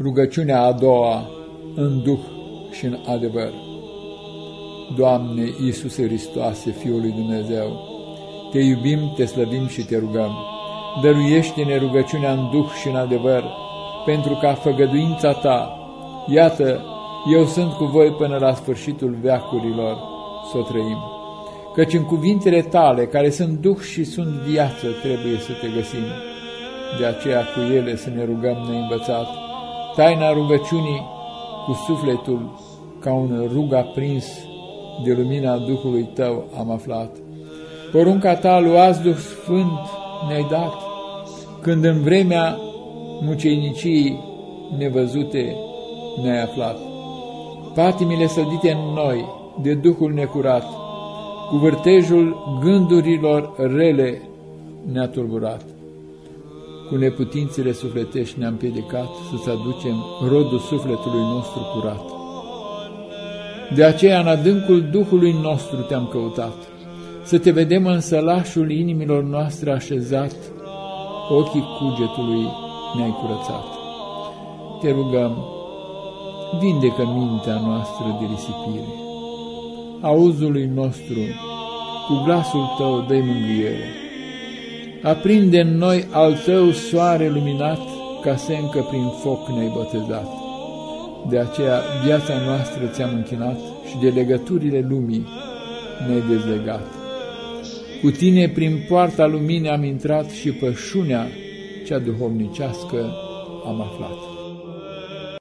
Rugăciunea a doua, în duh și în adevăr. Doamne Iisuse Hristoase, Fiul lui Dumnezeu, Te iubim, Te slăvim și Te rugăm. Dăruiește-ne rugăciunea în duh și în adevăr, pentru ca făgăduința Ta, iată, eu sunt cu voi până la sfârșitul veacurilor, să o trăim. Căci în cuvintele Tale, care sunt duh și sunt viață, trebuie să Te găsim. De aceea cu ele să ne rugăm neînvățat, taina rugăciunii cu sufletul ca un rug aprins de lumina Duhului Tău am aflat. Porunca Ta, luați Duh Sfânt, ne-ai dat, când în vremea muceinicii nevăzute ne-ai aflat. Patimile sădite în noi de Duhul necurat, cu vârtejul gândurilor rele ne-a tulburat cu neputințele sufletești ne-am piedicat să-ți aducem rodul sufletului nostru curat. De aceea, în adâncul Duhului nostru te-am căutat, să te vedem în sălașul inimilor noastre așezat, ochii cugetului ne-ai curățat. Te rugăm, vindecă mintea noastră de risipire. Auzului nostru, cu glasul tău dă mângâiere Aprinde în noi al tău soare luminat, ca să încă prin foc ne-ai botezat. De aceea viața noastră ți-am închinat și de legăturile lumii ne-ai dezlegat. Cu tine prin poarta luminii am intrat și pășunea cea duhovnicească am aflat.